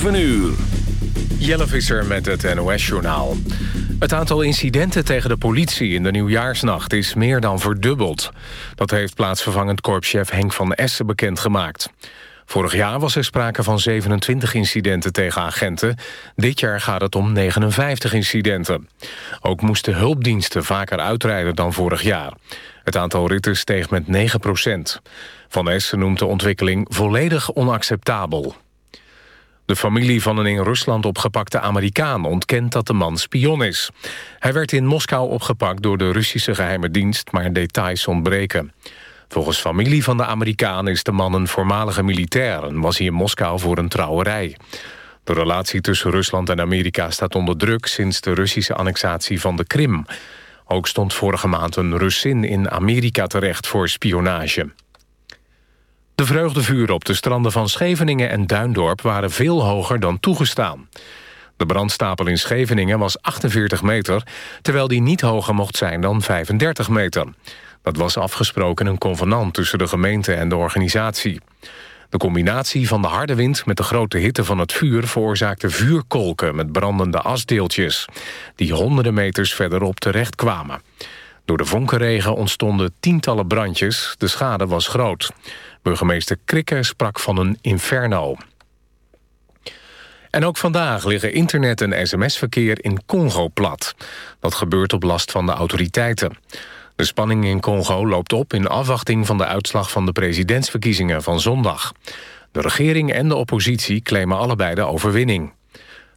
7 uur. Jelle Visser met het NOS-journaal. Het aantal incidenten tegen de politie in de nieuwjaarsnacht is meer dan verdubbeld. Dat heeft plaatsvervangend korpschef Henk van Essen bekendgemaakt. Vorig jaar was er sprake van 27 incidenten tegen agenten. Dit jaar gaat het om 59 incidenten. Ook moesten hulpdiensten vaker uitrijden dan vorig jaar. Het aantal ritten steeg met 9 procent. Van Essen noemt de ontwikkeling volledig onacceptabel. De familie van een in Rusland opgepakte Amerikaan ontkent dat de man spion is. Hij werd in Moskou opgepakt door de Russische geheime dienst, maar details ontbreken. Volgens familie van de Amerikaan is de man een voormalige militair... en was hij in Moskou voor een trouwerij. De relatie tussen Rusland en Amerika staat onder druk... sinds de Russische annexatie van de Krim. Ook stond vorige maand een Russin in Amerika terecht voor spionage. De vreugdevuren op de stranden van Scheveningen en Duindorp... waren veel hoger dan toegestaan. De brandstapel in Scheveningen was 48 meter... terwijl die niet hoger mocht zijn dan 35 meter. Dat was afgesproken een convenant tussen de gemeente en de organisatie. De combinatie van de harde wind met de grote hitte van het vuur... veroorzaakte vuurkolken met brandende asdeeltjes... die honderden meters verderop terecht kwamen. Door de vonkenregen ontstonden tientallen brandjes. De schade was groot. Burgemeester Krikke sprak van een inferno. En ook vandaag liggen internet- en sms-verkeer in Congo plat. Dat gebeurt op last van de autoriteiten. De spanning in Congo loopt op in afwachting van de uitslag van de presidentsverkiezingen van zondag. De regering en de oppositie claimen allebei de overwinning.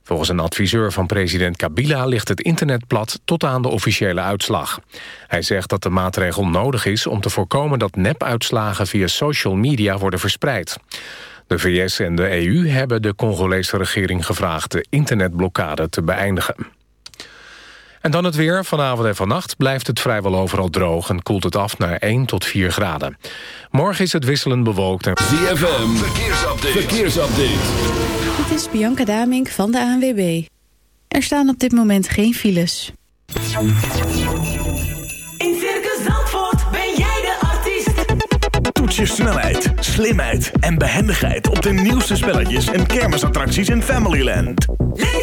Volgens een adviseur van president Kabila ligt het internet plat tot aan de officiële uitslag. Hij zegt dat de maatregel nodig is om te voorkomen dat nepuitslagen via social media worden verspreid. De VS en de EU hebben de Congolese regering gevraagd de internetblokkade te beëindigen. En dan het weer. Vanavond en vannacht blijft het vrijwel overal droog... en koelt het af naar 1 tot 4 graden. Morgen is het wisselend bewolkt. En... ZFM, verkeersupdate. verkeersupdate. Dit is Bianca Damink van de ANWB. Er staan op dit moment geen files. In Circus Zandvoort ben jij de artiest. Toets je snelheid, slimheid en behendigheid... op de nieuwste spelletjes en kermisattracties in Familyland. Leef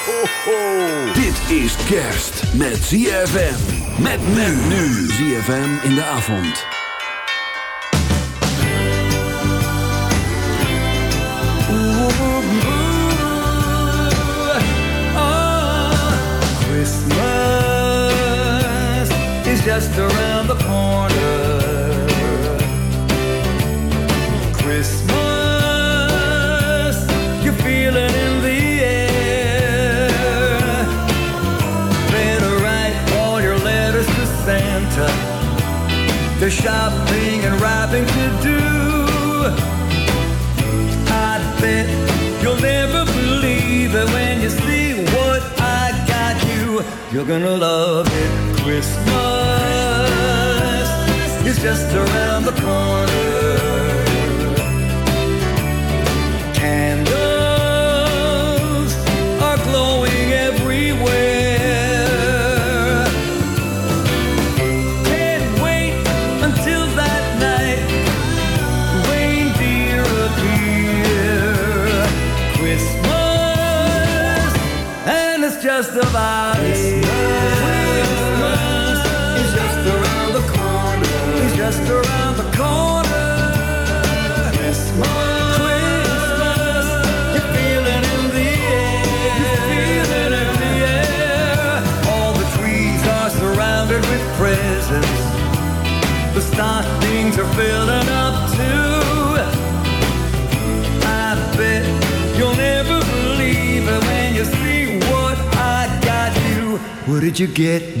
ho. Dit is kerst met ZFM. Met men nu. ZFM in de avond. Christmas is just around the you see what I got you, you're gonna love it. Christmas is just around the get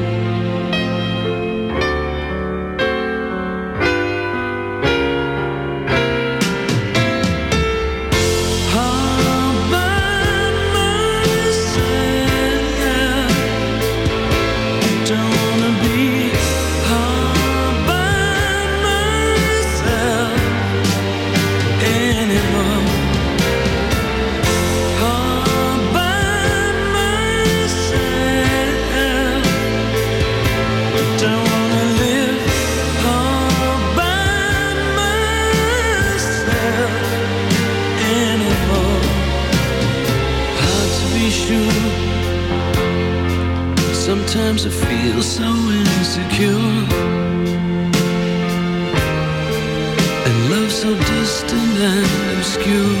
so insecure. And love so distant and obscure.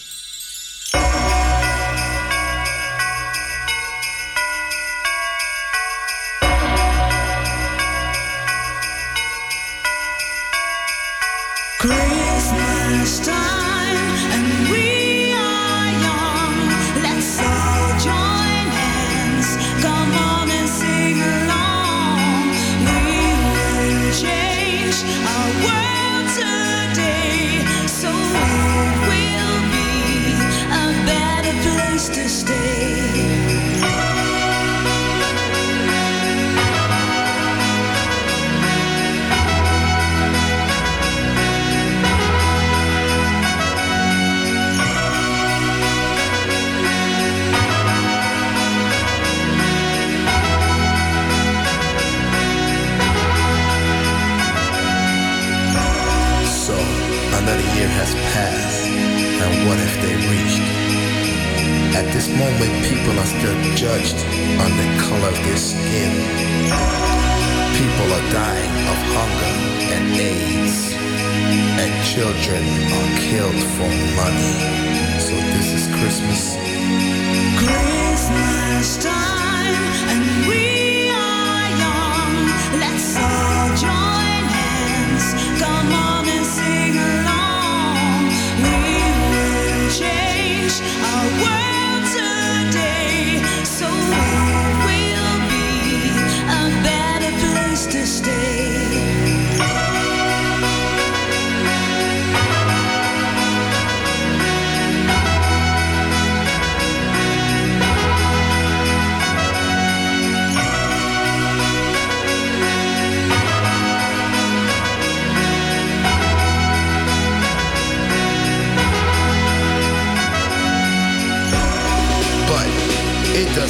are killed for money. So this is Christmas. Christmas time, and we are young. Let's all join hands. Come on and sing along. We will change our world today. So it will be a better place to stay.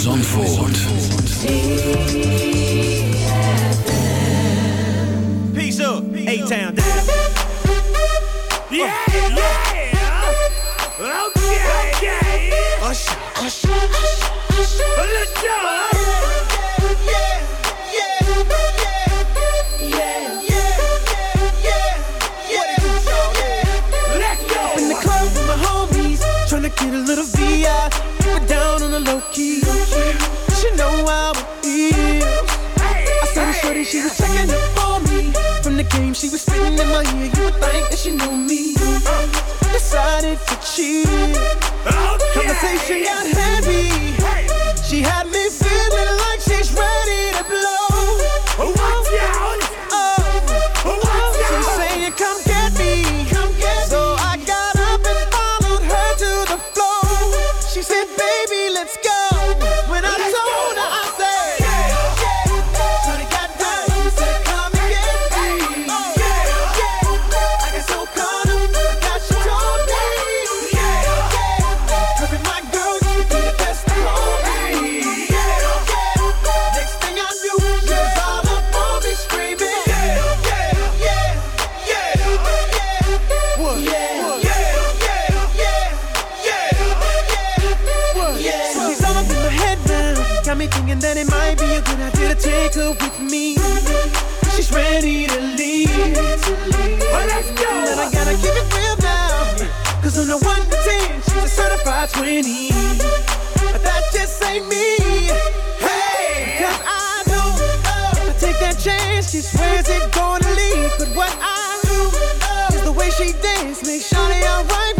Zandvoort. Thinking that it might be a good idea to take her with me. She's ready to leave. Well, let's go. But I gotta keep it real now. Cause on a 1 to 10, she's a certified 20. But that just ain't me. Hey! Cause I know uh, if I take that chance, she swears it's gonna leave. But what I do uh, is the way she dance makes Shawty alright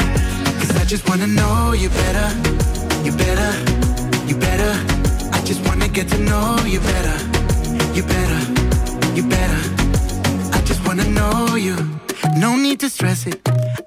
just wanna know you better, you better, you better. I just wanna get to know you better, you better, you better. I just wanna know you. No need to stress it.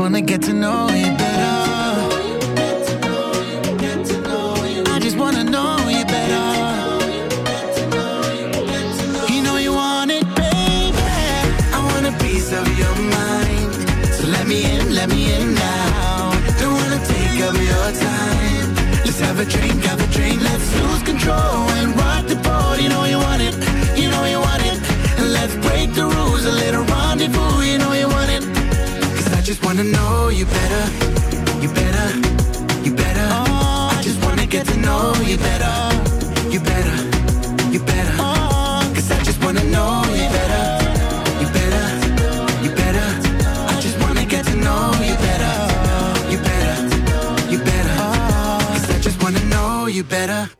Wanna get to know you better. I just wanna know you better. You know you want it, baby. I want a piece of your mind. So let me in, let me in now. Don't wanna take up your time. Let's have a drink, have a drink. Let's lose control and rock the boat. You know you want it, you know you want it. And let's break the rules, a little rendezvous. You know you want it. Just wanna know you better, you better, you better. I just wanna get to know you better, you better, you better. Cause I just wanna know you better, you better, you better. I just wanna get to know you better, you better, you better. Cause I just wanna know you better.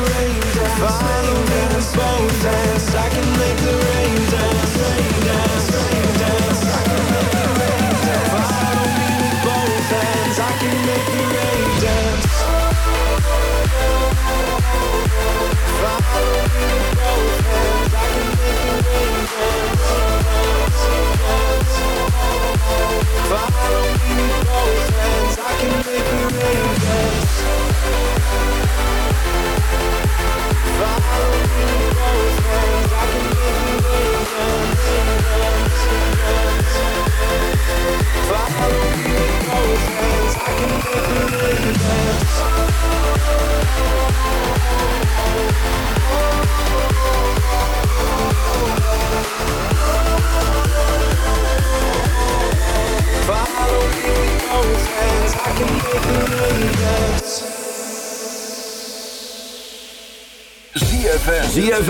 if I don't dance, won't dance I can make the rain dance.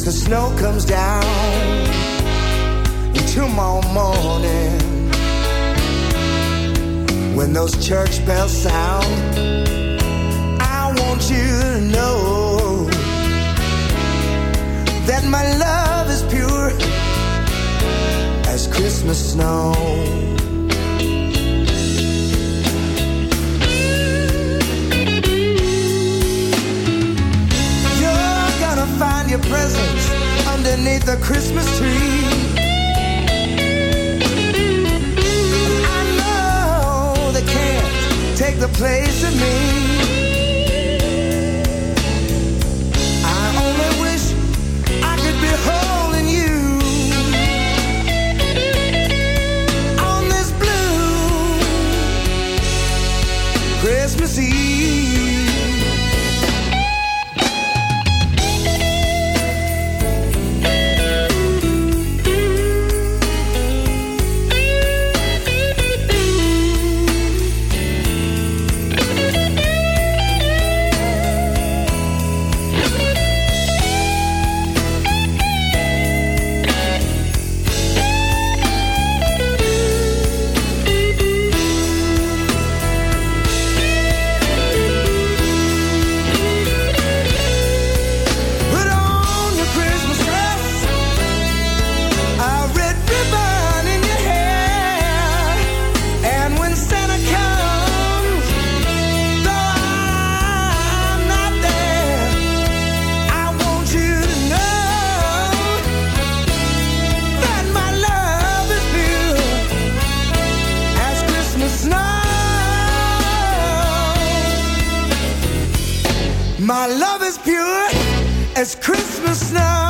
as the snow comes down tomorrow morning. When those church bells sound I want you to know that my love is pure as Christmas snow. Your presents underneath the Christmas tree. I know they can't take the place of me. I only wish I could be holding you on this blue Christmas Eve as Christmas snow.